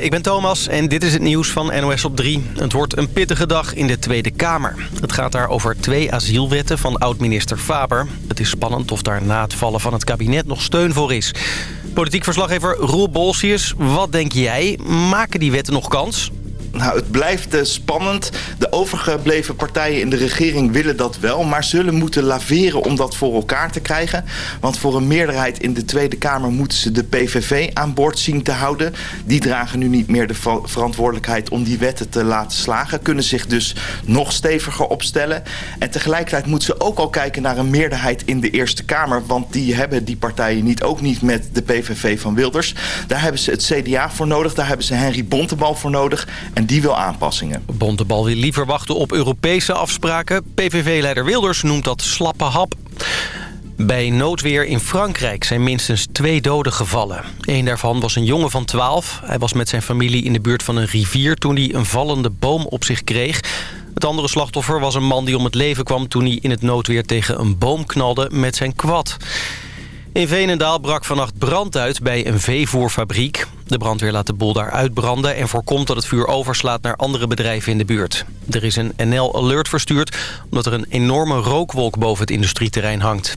Ik ben Thomas en dit is het nieuws van NOS op 3. Het wordt een pittige dag in de Tweede Kamer. Het gaat daar over twee asielwetten van oud-minister Faber. Het is spannend of daar na het vallen van het kabinet nog steun voor is. Politiek verslaggever Roel Bolsius, wat denk jij? Maken die wetten nog kans? Nou, het blijft uh, spannend. De overgebleven partijen in de regering willen dat wel... maar zullen moeten laveren om dat voor elkaar te krijgen. Want voor een meerderheid in de Tweede Kamer... moeten ze de PVV aan boord zien te houden. Die dragen nu niet meer de verantwoordelijkheid om die wetten te laten slagen. Kunnen zich dus nog steviger opstellen. En tegelijkertijd moeten ze ook al kijken naar een meerderheid in de Eerste Kamer. Want die hebben die partijen niet, ook niet met de PVV van Wilders. Daar hebben ze het CDA voor nodig. Daar hebben ze Henry Bontebal voor nodig. En die wil aanpassingen. Bontebal wil liever wachten op Europese afspraken. PVV-leider Wilders noemt dat slappe hap. Bij noodweer in Frankrijk zijn minstens twee doden gevallen. Een daarvan was een jongen van 12. Hij was met zijn familie in de buurt van een rivier... toen hij een vallende boom op zich kreeg. Het andere slachtoffer was een man die om het leven kwam... toen hij in het noodweer tegen een boom knalde met zijn kwad. In Veenendaal brak vannacht brand uit bij een veevoerfabriek. De brandweer laat de boel daar uitbranden en voorkomt dat het vuur overslaat naar andere bedrijven in de buurt. Er is een NL-alert verstuurd omdat er een enorme rookwolk boven het industrieterrein hangt.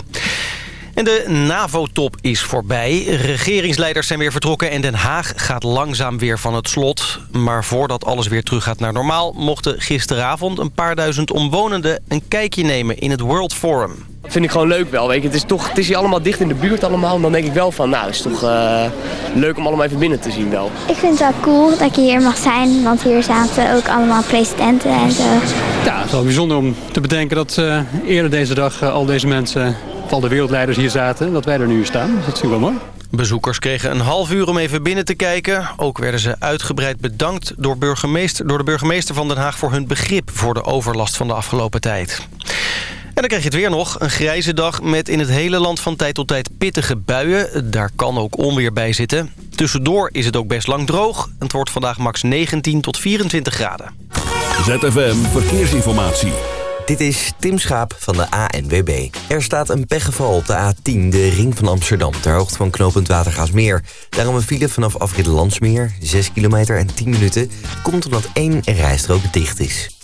En de NAVO-top is voorbij. Regeringsleiders zijn weer vertrokken en Den Haag gaat langzaam weer van het slot. Maar voordat alles weer teruggaat naar normaal... mochten gisteravond een paar duizend omwonenden een kijkje nemen in het World Forum. Dat vind ik gewoon leuk wel. Weet je. Het, is toch, het is hier allemaal dicht in de buurt allemaal. En dan denk ik wel van, nou, het is toch uh, leuk om allemaal even binnen te zien wel. Ik vind het wel cool dat ik hier mag zijn. Want hier zaten ook allemaal presidenten en zo. Ja, het is wel bijzonder om te bedenken dat uh, eerder deze dag uh, al deze mensen al de wereldleiders hier zaten, dat wij er nu staan. Dus dat vind ik wel mooi. Bezoekers kregen een half uur om even binnen te kijken. Ook werden ze uitgebreid bedankt door, burgemeester, door de burgemeester van Den Haag... voor hun begrip voor de overlast van de afgelopen tijd. En dan krijg je het weer nog. Een grijze dag met in het hele land van tijd tot tijd pittige buien. Daar kan ook onweer bij zitten. Tussendoor is het ook best lang droog. Het wordt vandaag max 19 tot 24 graden. ZFM Verkeersinformatie. Dit is Tim Schaap van de ANWB. Er staat een pechgeval op de A10, de ring van Amsterdam... ter hoogte van knooppunt Watergaasmeer. Daarom een file vanaf afrit Landsmeer, 6 kilometer en 10 minuten... komt omdat één rijstrook dicht is.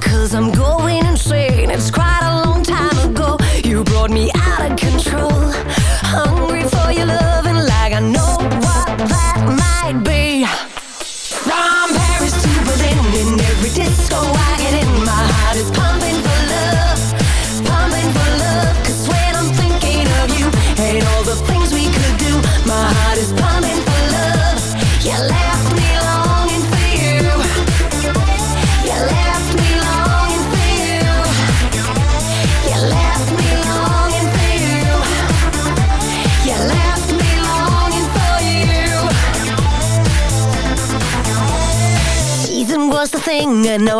Cause I'm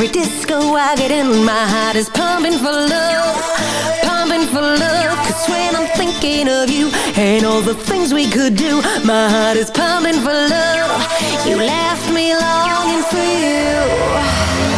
every disco I get in, my heart is pumping for love, pumping for love. Cause when I'm thinking of you and all the things we could do, my heart is pumping for love. You left me longing for you.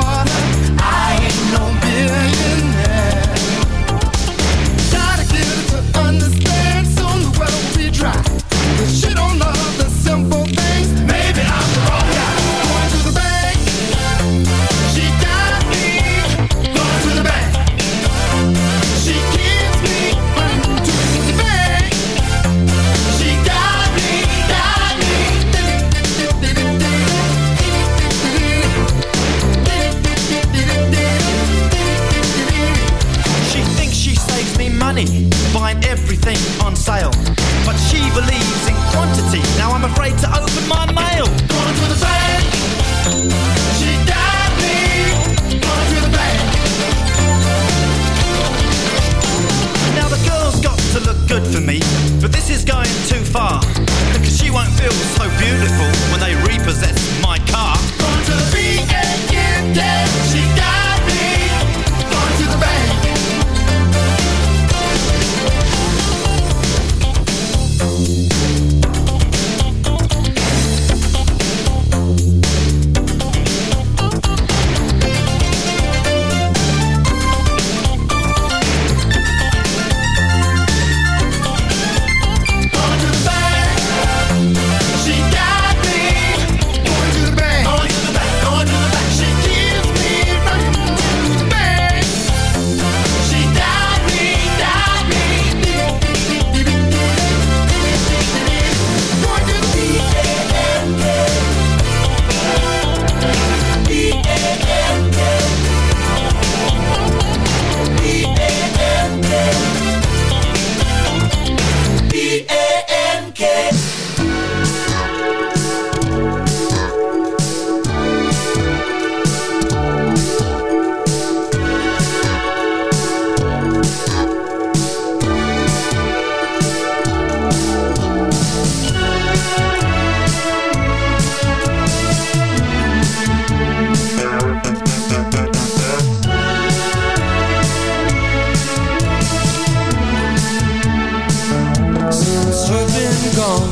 ever been gone.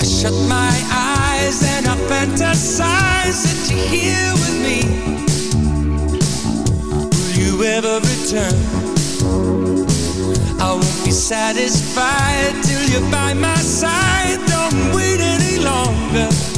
I shut my eyes and I fantasize that you're here with me. Will you ever return? I won't be satisfied till you're by my side. Don't wait any longer.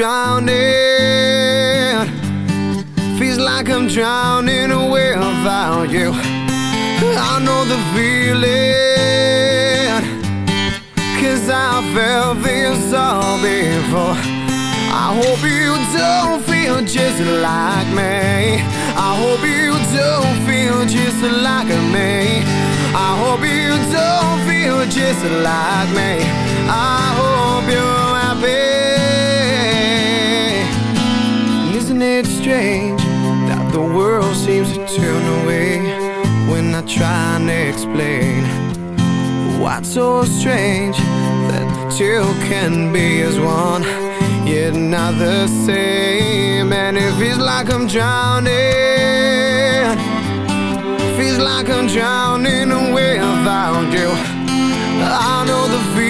drowning. Feels like I'm drowning away without you. I know the feeling Cause I felt this all before. I hope you don't feel just like me. I hope you don't feel just like me. I hope you don't feel just like me. I hope you Isn't it strange that the world seems to turn away when I try and explain? What's so strange that two can be as one yet not the same? And it feels like I'm drowning. Feels like I'm drowning without you. I know the feeling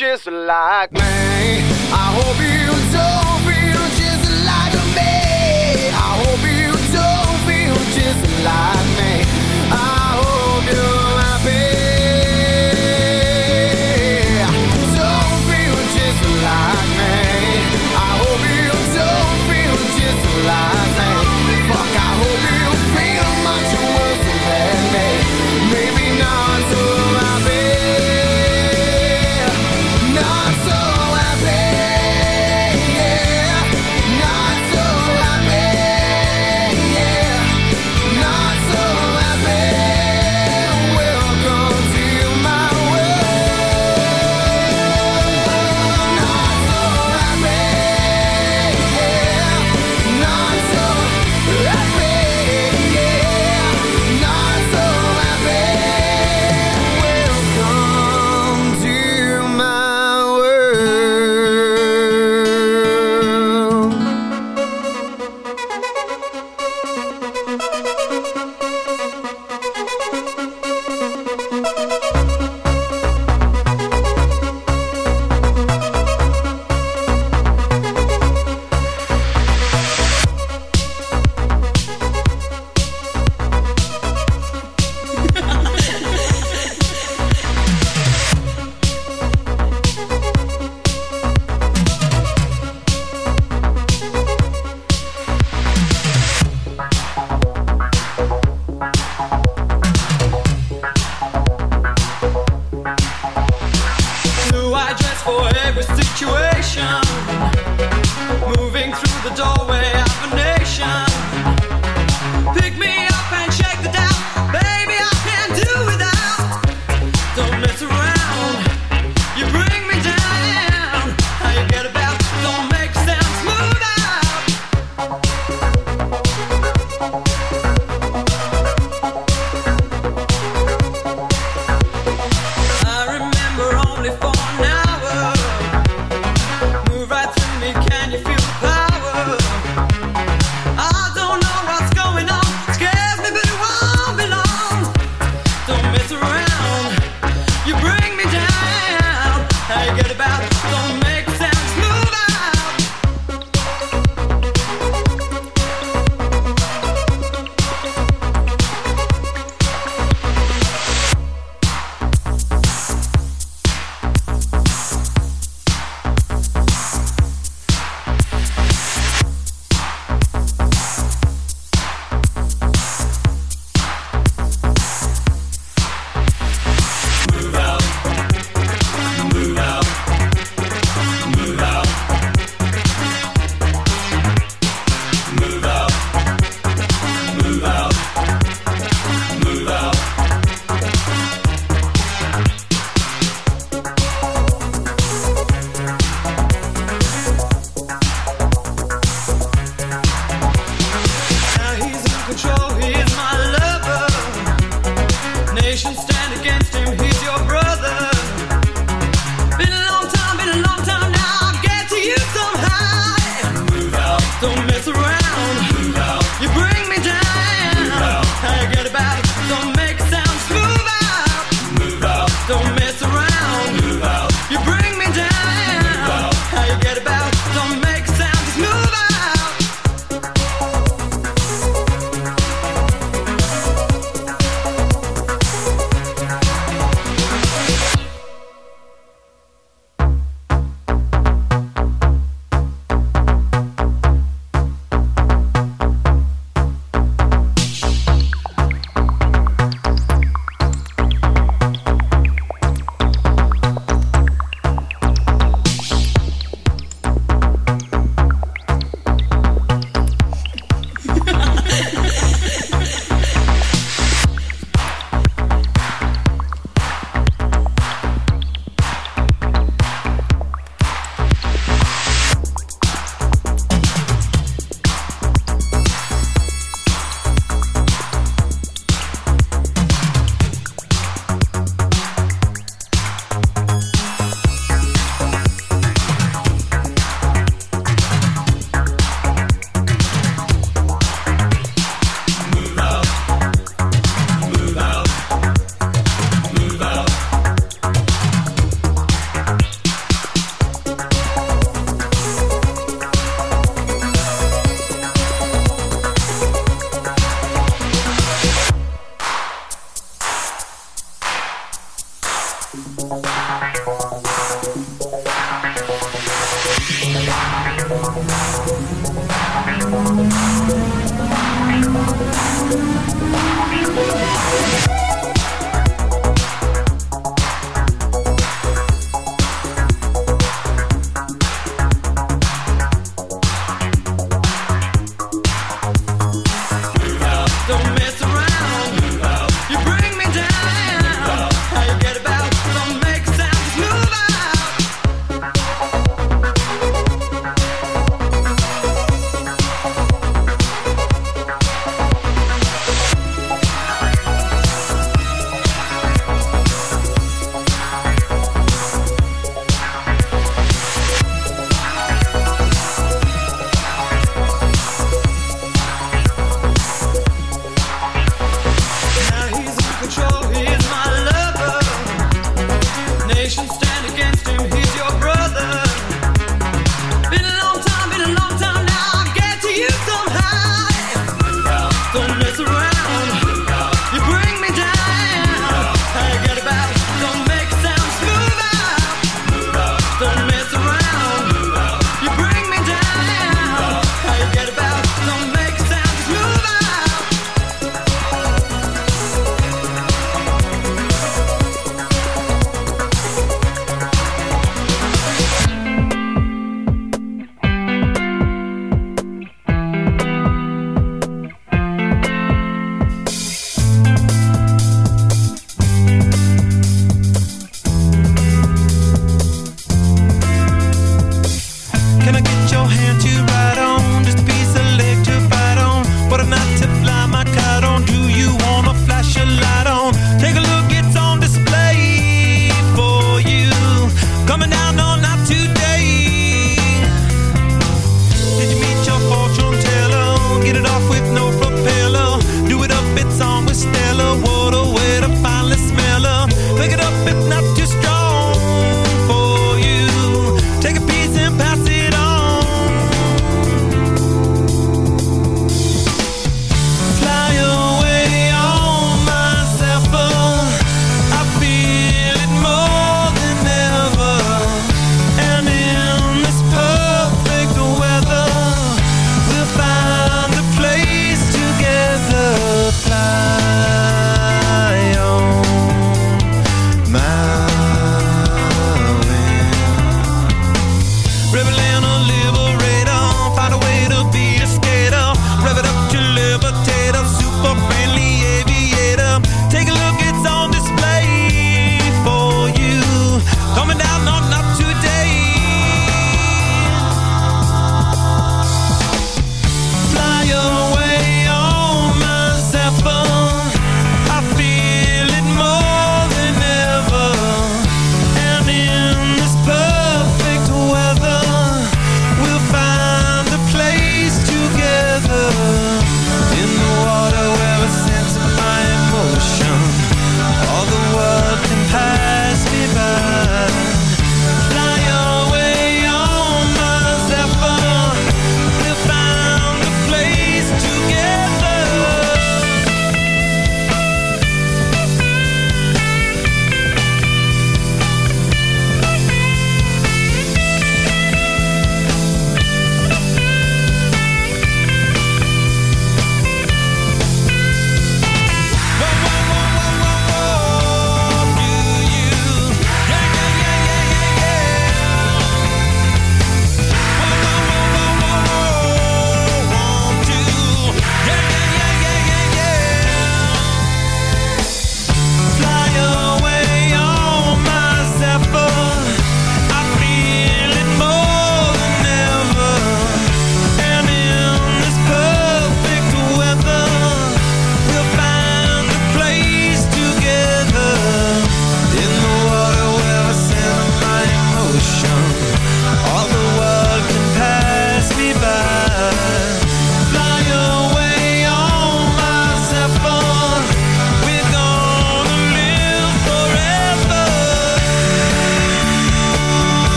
just like me. I hope you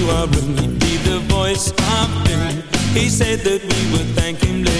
You are really the voice of doom. He said that we would thank him later.